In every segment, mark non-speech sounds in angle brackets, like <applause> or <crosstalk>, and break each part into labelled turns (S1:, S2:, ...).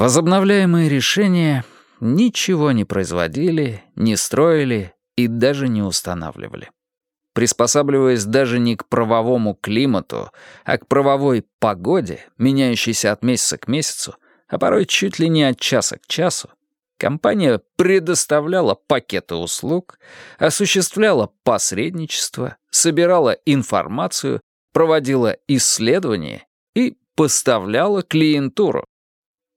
S1: Возобновляемые решения ничего не производили, не строили и даже не устанавливали. Приспосабливаясь даже не к правовому климату, а к правовой погоде, меняющейся от месяца к месяцу, а порой чуть ли не от часа к часу, компания предоставляла пакеты услуг, осуществляла посредничество, собирала информацию, проводила исследования и поставляла клиентуру.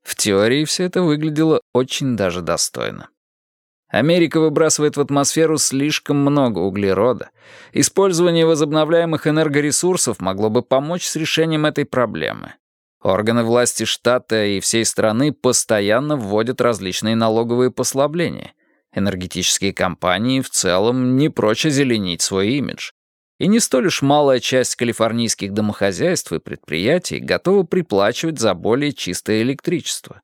S1: В теории все это выглядело очень даже достойно. Америка выбрасывает в атмосферу слишком много углерода. Использование возобновляемых энергоресурсов могло бы помочь с решением этой проблемы. Органы власти штата и всей страны постоянно вводят различные налоговые послабления. Энергетические компании в целом не прочь озеленить свой имидж. И не столь уж малая часть калифорнийских домохозяйств и предприятий готова приплачивать за более чистое электричество.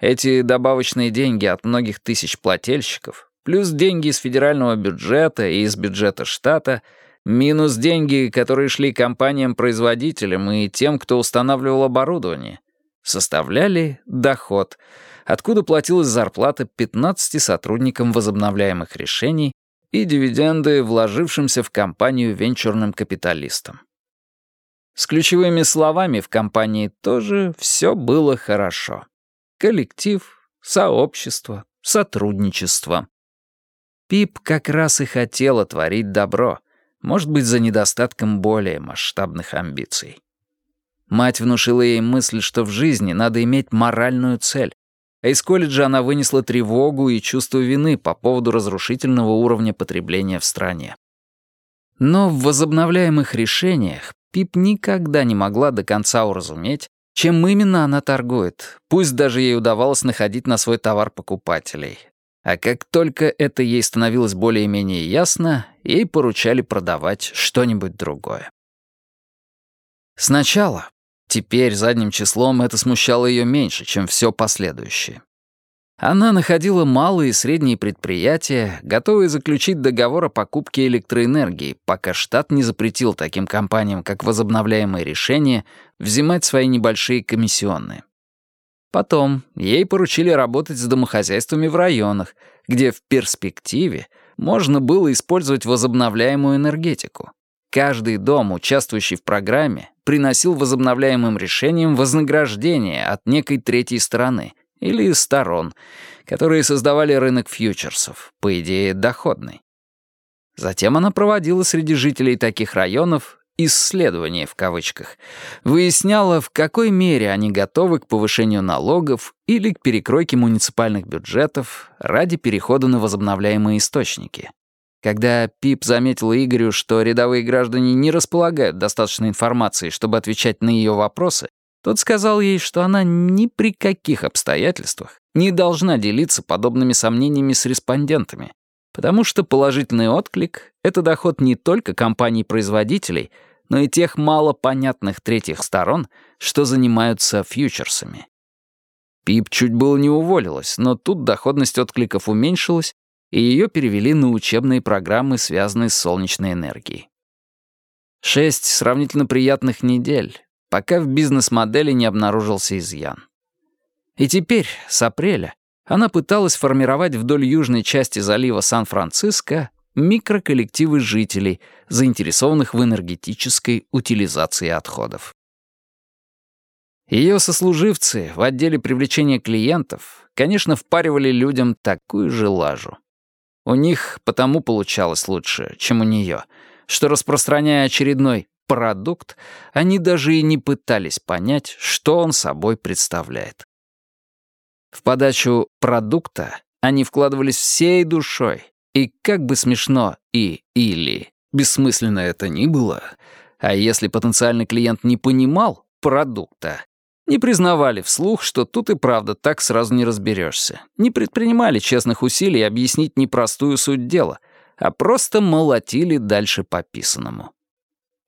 S1: Эти добавочные деньги от многих тысяч плательщиков, плюс деньги из федерального бюджета и из бюджета штата, минус деньги, которые шли компаниям-производителям и тем, кто устанавливал оборудование, составляли доход, откуда платилась зарплата 15 сотрудникам возобновляемых решений и дивиденды вложившимся в компанию венчурным капиталистам. С ключевыми словами в компании тоже все было хорошо. Коллектив, сообщество, сотрудничество. Пип как раз и хотела творить добро, может быть, за недостатком более масштабных амбиций. Мать внушила ей мысль, что в жизни надо иметь моральную цель, а из колледжа она вынесла тревогу и чувство вины по поводу разрушительного уровня потребления в стране. Но в возобновляемых решениях Пип никогда не могла до конца уразуметь, чем именно она торгует, пусть даже ей удавалось находить на свой товар покупателей. А как только это ей становилось более-менее ясно, ей поручали продавать что-нибудь другое. Сначала Теперь задним числом это смущало ее меньше, чем все последующее. Она находила малые и средние предприятия, готовые заключить договор о покупке электроэнергии, пока штат не запретил таким компаниям, как возобновляемые решения, взимать свои небольшие комиссионные. Потом ей поручили работать с домохозяйствами в районах, где в перспективе можно было использовать возобновляемую энергетику. Каждый дом, участвующий в программе, приносил возобновляемым решениям вознаграждение от некой третьей стороны или сторон, которые создавали рынок фьючерсов, по идее, доходный. Затем она проводила среди жителей таких районов «исследование» в кавычках, выясняла, в какой мере они готовы к повышению налогов или к перекройке муниципальных бюджетов ради перехода на возобновляемые источники. Когда Пип заметила Игорю, что рядовые граждане не располагают достаточной информацией, чтобы отвечать на ее вопросы, тот сказал ей, что она ни при каких обстоятельствах не должна делиться подобными сомнениями с респондентами, потому что положительный отклик — это доход не только компаний-производителей, но и тех малопонятных третьих сторон, что занимаются фьючерсами. Пип чуть было не уволилась, но тут доходность откликов уменьшилась, и ее перевели на учебные программы, связанные с солнечной энергией. Шесть сравнительно приятных недель, пока в бизнес-модели не обнаружился изъян. И теперь, с апреля, она пыталась формировать вдоль южной части залива Сан-Франциско микроколлективы жителей, заинтересованных в энергетической утилизации отходов. Ее сослуживцы в отделе привлечения клиентов, конечно, впаривали людям такую же лажу. У них потому получалось лучше, чем у нее, что, распространяя очередной продукт, они даже и не пытались понять, что он собой представляет. В подачу продукта они вкладывались всей душой, и как бы смешно и или бессмысленно это ни было, а если потенциальный клиент не понимал продукта, не признавали вслух, что тут и правда так сразу не разберешься. Не предпринимали честных усилий объяснить непростую суть дела, а просто молотили дальше по писанному.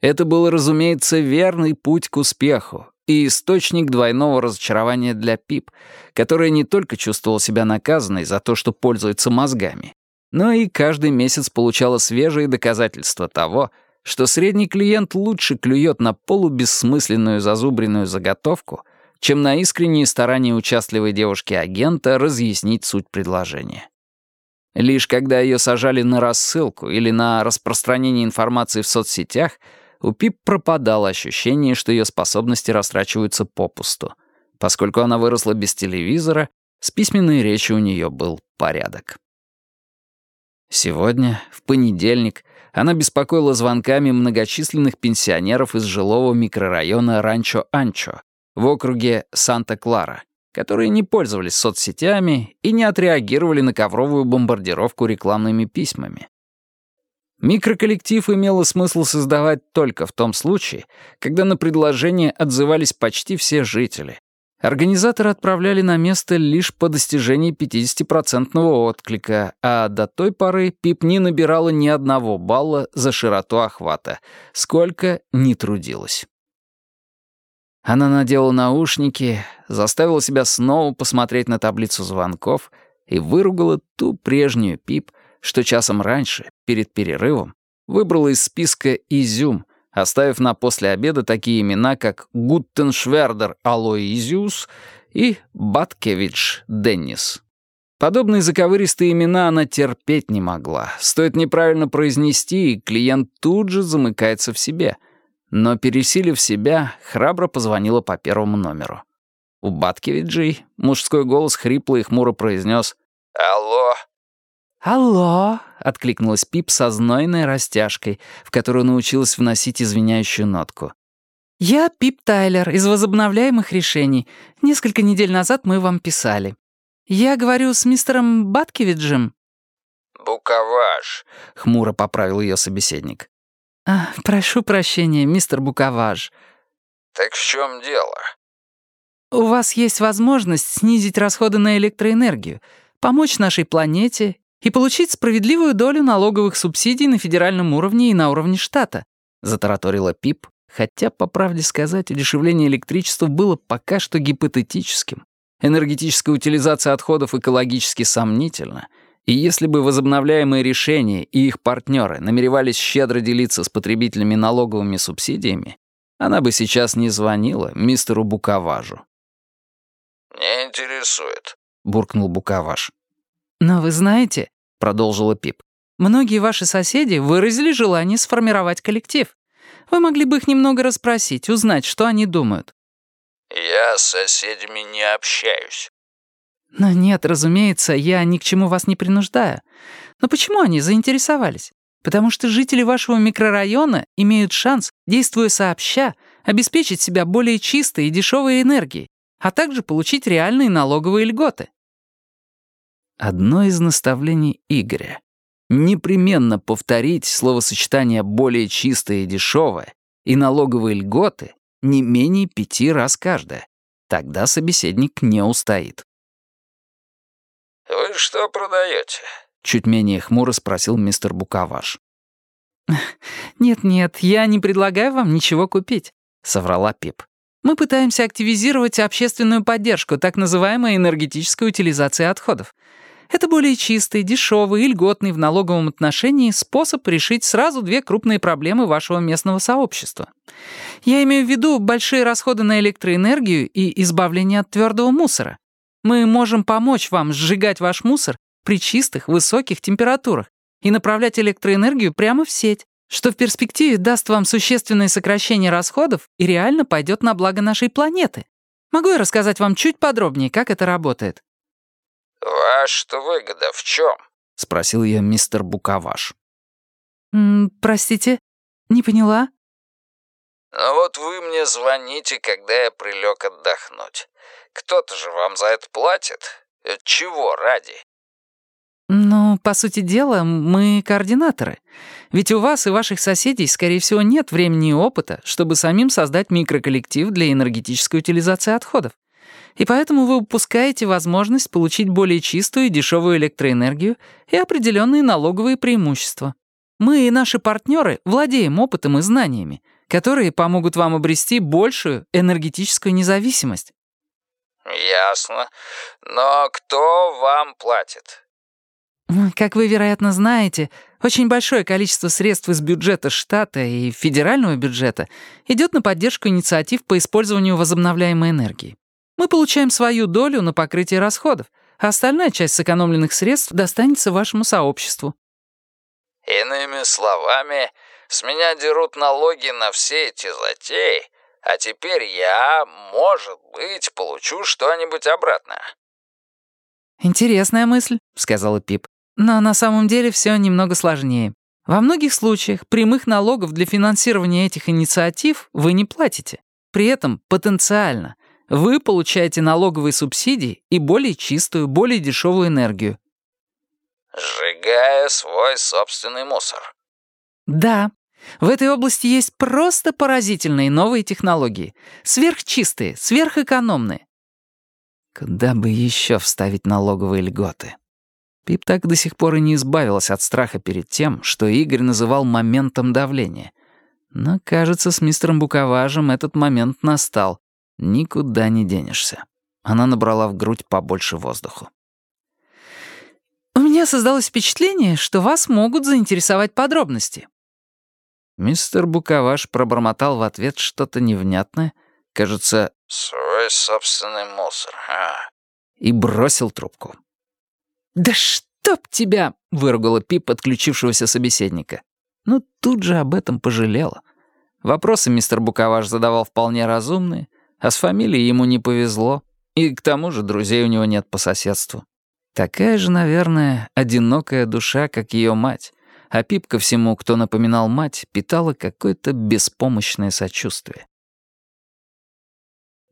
S1: Это был, разумеется, верный путь к успеху и источник двойного разочарования для Пип, которая не только чувствовала себя наказанной за то, что пользуется мозгами, но и каждый месяц получала свежие доказательства того, что средний клиент лучше клюет на полубессмысленную зазубренную заготовку, чем на искренние старания участливой девушки-агента разъяснить суть предложения. Лишь когда ее сажали на рассылку или на распространение информации в соцсетях, у Пип пропадало ощущение, что ее способности растрачиваются попусту. Поскольку она выросла без телевизора, с письменной речью у нее был порядок. Сегодня, в понедельник, она беспокоила звонками многочисленных пенсионеров из жилого микрорайона Ранчо-Анчо в округе Санта-Клара, которые не пользовались соцсетями и не отреагировали на ковровую бомбардировку рекламными письмами. Микроколлектив имело смысл создавать только в том случае, когда на предложение отзывались почти все жители, Организаторы отправляли на место лишь по достижении 50% отклика, а до той поры Пип не набирала ни одного балла за широту охвата, сколько не трудилась. Она надела наушники, заставила себя снова посмотреть на таблицу звонков и выругала ту прежнюю Пип, что часом раньше, перед перерывом, выбрала из списка «Изюм», оставив на после обеда такие имена, как Гуттеншвердер Алоизиус и Баткевич Деннис. Подобные заковыристые имена она терпеть не могла. Стоит неправильно произнести, и клиент тут же замыкается в себе. Но, пересилив себя, храбро позвонила по первому номеру. У Баткевиджей мужской голос хрипло и хмуро произнес «Алло,
S2: «Алло!» — откликнулась Пип со знойной растяжкой, в которую научилась вносить извиняющую нотку. «Я Пип Тайлер из возобновляемых решений. Несколько недель назад мы вам писали. Я говорю с мистером Баткевиджем».
S1: «Буковаж», — хмуро поправил ее собеседник.
S2: А, «Прошу прощения, мистер Буковаж».
S1: «Так в чем дело?»
S2: «У вас есть возможность снизить расходы на электроэнергию, помочь нашей планете и получить справедливую долю налоговых субсидий на федеральном уровне и на уровне штата», — затараторила Пип, хотя, по правде сказать, удешевление электричества было пока что гипотетическим. Энергетическая утилизация отходов экологически сомнительна, и если бы возобновляемые решения и их партнеры намеревались щедро делиться с потребителями налоговыми субсидиями, она бы сейчас не звонила мистеру Буковажу.
S1: «Не интересует», — буркнул Буковаж.
S2: «Но вы знаете», — продолжила Пип, «многие ваши соседи выразили желание сформировать коллектив. Вы могли бы их немного расспросить, узнать, что они думают».
S1: «Я с соседями не общаюсь».
S2: «Но нет, разумеется, я ни к чему вас не принуждаю. Но почему они заинтересовались? Потому что жители вашего микрорайона имеют шанс, действуя сообща, обеспечить себя более чистой и дешевой энергией, а также получить реальные налоговые льготы.
S1: Одно из наставлений Игоря — непременно повторить словосочетание «более чистое и дешевое» и налоговые льготы не менее пяти раз каждое. Тогда собеседник не устоит. «Вы что продаете?» — чуть менее хмуро спросил мистер Буковаш. <laughs>
S2: «Нет-нет, я не предлагаю вам ничего купить», — соврала Пип. «Мы пытаемся активизировать общественную поддержку так называемой энергетической утилизации отходов. Это более чистый, дешевый и льготный в налоговом отношении способ решить сразу две крупные проблемы вашего местного сообщества. Я имею в виду большие расходы на электроэнергию и избавление от твердого мусора. Мы можем помочь вам сжигать ваш мусор при чистых, высоких температурах и направлять электроэнергию прямо в сеть, что в перспективе даст вам существенное сокращение расходов и реально пойдет на благо нашей планеты. Могу я рассказать вам чуть подробнее, как это работает?
S1: «Ваша выгода в чем?» — спросил ее мистер Буковаш.
S2: М «Простите, не поняла?»
S1: «Ну вот вы мне звоните, когда я прилег отдохнуть. Кто-то же вам за это платит. Чего ради?»
S2: «Ну, по сути дела, мы координаторы. Ведь у вас и ваших соседей, скорее всего, нет времени и опыта, чтобы самим создать микроколлектив для энергетической утилизации отходов. И поэтому вы упускаете возможность получить более чистую и дешевую электроэнергию и определенные налоговые преимущества. Мы и наши партнеры владеем опытом и знаниями, которые помогут вам обрести большую энергетическую независимость.
S1: Ясно. Но кто вам платит?
S2: Как вы, вероятно, знаете, очень большое количество средств из бюджета штата и федерального бюджета идет на поддержку инициатив по использованию возобновляемой энергии. Мы получаем свою долю на покрытие расходов, а остальная часть сэкономленных средств достанется вашему сообществу».
S1: «Иными словами, с меня дерут налоги на все эти затеи, а теперь я, может быть, получу что-нибудь обратно».
S2: «Интересная мысль», — сказала Пип. «Но на самом деле все немного сложнее. Во многих случаях прямых налогов для финансирования этих инициатив вы не платите. При этом потенциально вы получаете налоговые субсидии и более чистую, более дешевую энергию.
S1: Сжигая свой собственный мусор.
S2: Да. В этой области есть просто поразительные новые технологии. Сверхчистые, сверхэкономные. Куда бы еще вставить налоговые льготы? Пип так до сих пор и не избавилась от страха перед тем, что Игорь называл моментом давления. Но, кажется, с мистером Буковажем этот момент настал. Никуда не денешься. Она набрала в грудь побольше воздуху. «У меня создалось впечатление, что вас могут заинтересовать подробности». Мистер Буковаш пробормотал в ответ что-то невнятное, кажется,
S1: «Свой собственный мусор, а?»
S2: и бросил трубку. «Да чтоб тебя!» — выругала Пип подключившегося собеседника. Ну, тут же об этом пожалела. Вопросы мистер Буковаш задавал вполне разумные, а с фамилией ему не повезло, и к тому же друзей у него нет по соседству. Такая же, наверное, одинокая душа, как ее мать, а Пип ко всему, кто напоминал мать, питала какое-то беспомощное сочувствие.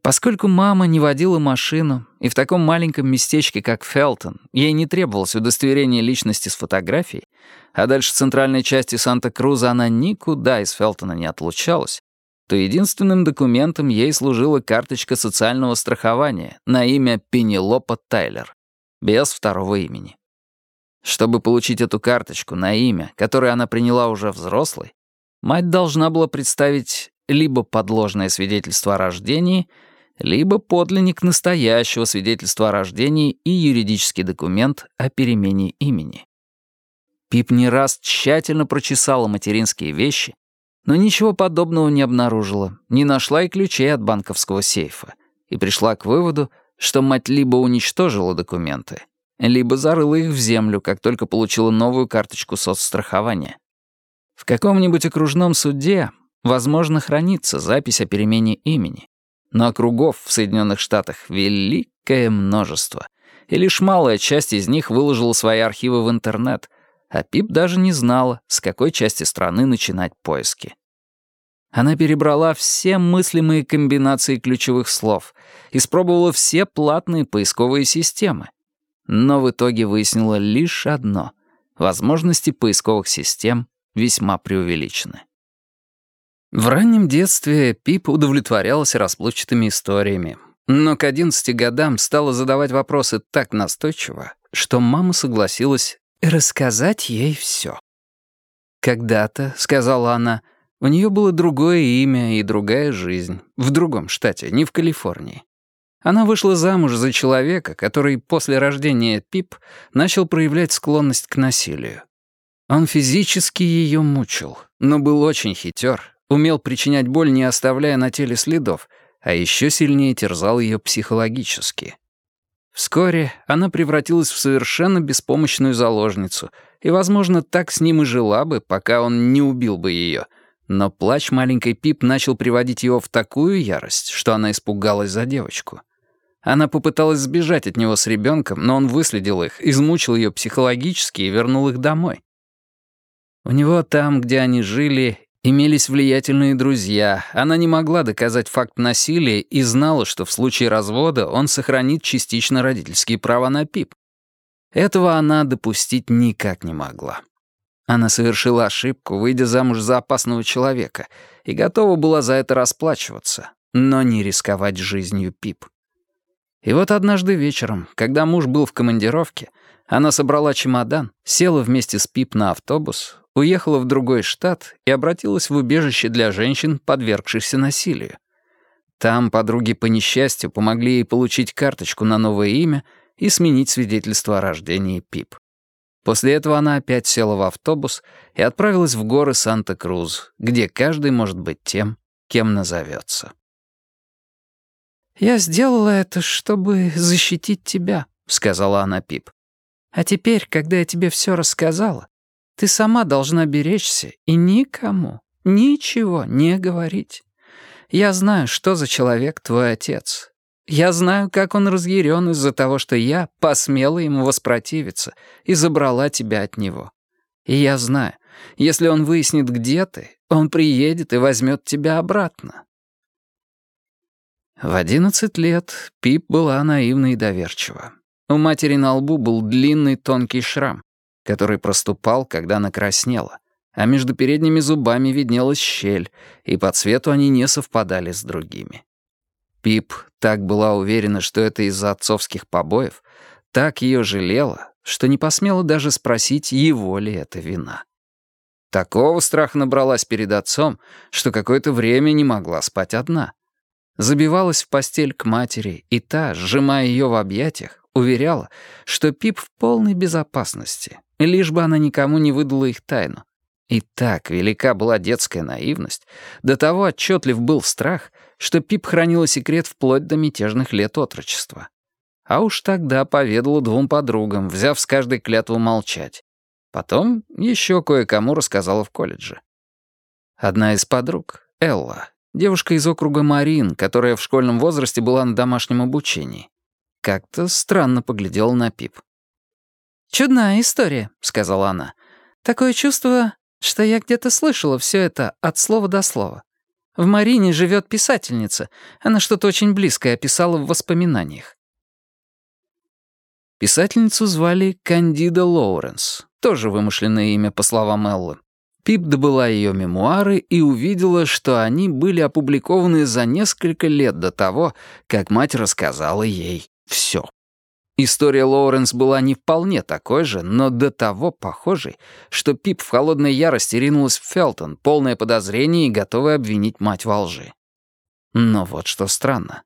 S2: Поскольку мама не водила машину, и в таком маленьком местечке, как Фелтон, ей не требовалось удостоверение личности с фотографией, а дальше центральной части Санта-Круза она никуда из Фелтона не отлучалась, то единственным документом ей служила карточка социального страхования на имя Пенелопа Тайлер, без второго имени. Чтобы получить эту карточку на имя, которое она приняла уже взрослой, мать должна была представить либо подложное свидетельство о рождении — либо подлинник настоящего свидетельства о рождении и юридический документ о перемене имени. Пип не раз тщательно прочесала материнские вещи, но ничего подобного не обнаружила, не нашла и ключей от банковского сейфа, и пришла к выводу, что мать либо уничтожила документы, либо зарыла их в землю, как только получила новую карточку соцстрахования. В каком-нибудь окружном суде, возможно, хранится запись о перемене имени, но округов в Соединенных Штатах великое множество, и лишь малая часть из них выложила свои архивы в интернет, а Пип даже не знала, с какой части страны начинать поиски. Она перебрала все мыслимые комбинации ключевых слов, испробовала все платные поисковые системы, но в итоге выяснила лишь одно — возможности поисковых систем весьма преувеличены. В раннем детстве Пип удовлетворялась расплывчатыми историями, но к 11 годам стала задавать вопросы так настойчиво, что мама согласилась рассказать ей все. «Когда-то», — сказала она, — «у нее было другое имя и другая жизнь, в другом штате, не в Калифорнии. Она вышла замуж за человека, который после рождения Пип начал проявлять склонность к насилию. Он физически ее мучил, но был очень хитер умел причинять боль, не оставляя на теле следов, а еще сильнее терзал ее психологически. Вскоре она превратилась в совершенно беспомощную заложницу, и, возможно, так с ним и жила бы, пока он не убил бы ее. Но плач маленькой Пип начал приводить его в такую ярость, что она испугалась за девочку. Она попыталась сбежать от него с ребенком, но он выследил их, измучил ее психологически и вернул их домой. У него там, где они жили, Имелись влиятельные друзья, она не могла доказать факт насилия и знала, что в случае развода он сохранит частично родительские права на ПИП. Этого она допустить никак не могла. Она совершила ошибку, выйдя замуж за опасного человека, и готова была за это расплачиваться, но не рисковать жизнью Пип. И вот однажды вечером, когда муж был в командировке, она собрала чемодан, села вместе с Пип на автобус, уехала в другой штат и обратилась в убежище для женщин, подвергшихся насилию. Там подруги по несчастью помогли ей получить карточку на новое имя и сменить свидетельство о рождении Пип. После этого она опять села в автобус и отправилась в горы Санта-Крус, где каждый может быть тем, кем назовется. «Я сделала это, чтобы защитить тебя», — сказала она Пип. «А теперь, когда я тебе все рассказала, ты сама должна беречься и никому ничего не говорить. Я знаю, что за человек твой отец. Я знаю, как он разъярен из-за того, что я посмела ему воспротивиться и забрала тебя от него. И я знаю, если он выяснит, где ты, он приедет и возьмет тебя обратно. В одиннадцать лет Пип была наивна и доверчива. У матери на лбу был длинный тонкий шрам, который проступал, когда она краснела, а между передними зубами виднелась щель, и по цвету они не совпадали с другими. Пип так была уверена, что это из-за отцовских побоев, так ее жалела, что не посмела даже спросить, его ли это вина. Такого страха набралась перед отцом, что какое-то время не могла спать одна — забивалась в постель к матери, и та, сжимая ее в объятиях, уверяла, что Пип в полной безопасности, лишь бы она никому не выдала их тайну. И так велика была детская наивность, до того отчетлив был страх, что Пип хранила секрет вплоть до мятежных лет отрочества. А уж тогда поведала двум подругам, взяв с каждой клятву молчать. Потом еще кое-кому рассказала в колледже. Одна из подруг, Элла, Девушка из округа Марин, которая в школьном возрасте была на домашнем обучении. Как-то странно поглядела на Пип. «Чудная история», — сказала она. «Такое чувство, что я где-то слышала все это от слова до слова. В Марине живет писательница. Она что-то очень близкое описала в воспоминаниях». Писательницу звали Кандида Лоуренс, тоже вымышленное имя, по словам Эллы. Пип добыла ее мемуары и увидела, что они были опубликованы за несколько лет до того, как мать рассказала ей все. История Лоуренс была не вполне такой же, но до того похожей, что Пип в холодной ярости ринулась в Фелтон, полное подозрений и готовая обвинить мать во лжи. Но вот что странно.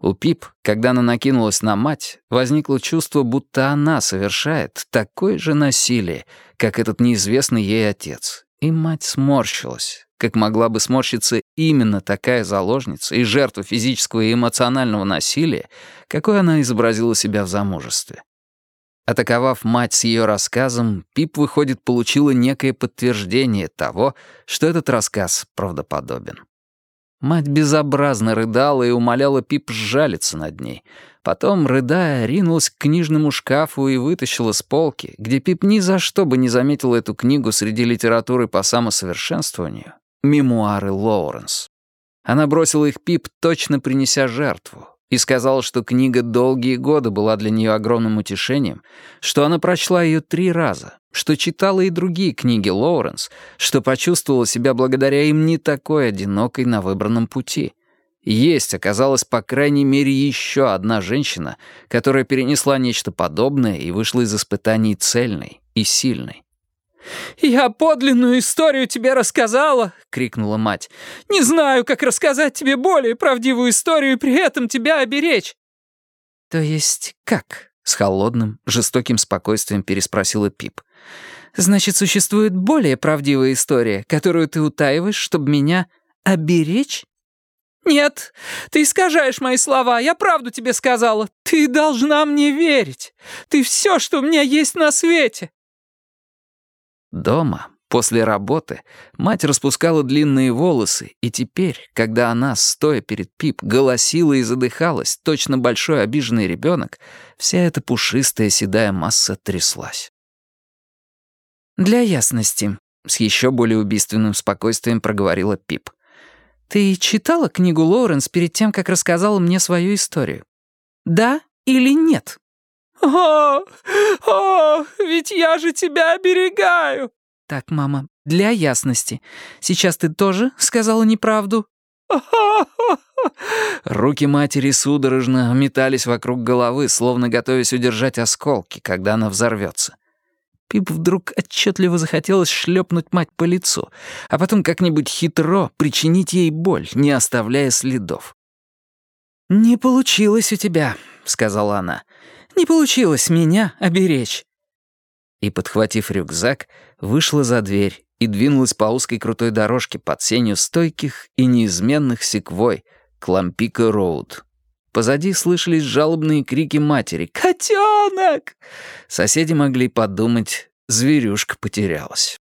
S2: У Пип, когда она накинулась на мать, возникло чувство, будто она совершает такое же насилие, как этот неизвестный ей отец, и мать сморщилась, как могла бы сморщиться именно такая заложница и жертва физического и эмоционального насилия, какой она изобразила себя в замужестве. Атаковав мать с ее рассказом, Пип, выходит, получила некое подтверждение того, что этот рассказ правдоподобен. Мать безобразно рыдала и умоляла Пип сжалиться над ней. Потом, рыдая, ринулась к книжному шкафу и вытащила с полки, где Пип ни за что бы не заметила эту книгу среди литературы по самосовершенствованию, мемуары Лоуренс. Она бросила их Пип, точно принеся жертву, и сказала, что книга долгие годы была для нее огромным утешением, что она прочла ее три раза, что читала и другие книги Лоуренс, что почувствовала себя благодаря им не такой одинокой на выбранном пути. Есть оказалась, по крайней мере, еще одна женщина, которая перенесла нечто подобное и вышла из испытаний цельной и сильной. «Я подлинную историю тебе рассказала!» — крикнула мать. «Не знаю, как рассказать тебе более правдивую историю и при этом тебя оберечь!» «То есть как?» — с холодным, жестоким спокойствием переспросила Пип. Значит, существует более правдивая история, которую ты утаиваешь, чтобы меня оберечь? «Нет, ты искажаешь мои слова, я правду тебе сказала. Ты должна мне верить. Ты все, что у меня есть на свете». Дома, после работы, мать распускала длинные волосы, и теперь, когда она, стоя перед Пип, голосила и задыхалась, точно большой обиженный ребенок, вся эта пушистая седая масса тряслась. «Для ясности», — с еще более убийственным спокойствием проговорила Пип. «Ты читала книгу Лоуренс перед тем, как рассказала мне свою историю? Да или нет?» «О, о, ведь я же тебя оберегаю!» «Так, мама, для ясности. Сейчас ты тоже сказала неправду?» Руки матери судорожно метались вокруг головы, словно готовясь удержать осколки, когда она взорвется. Пип вдруг отчетливо захотелось шлепнуть мать по лицу, а потом как-нибудь хитро причинить ей боль, не оставляя следов. «Не получилось у тебя», — сказала она. «Не получилось меня оберечь». И, подхватив рюкзак, вышла за дверь и двинулась по узкой крутой дорожке под сенью стойких и неизменных секвой к Лампика-Роуд.
S1: Позади слышались жалобные крики матери «Котенок!». Соседи могли подумать, зверюшка потерялась.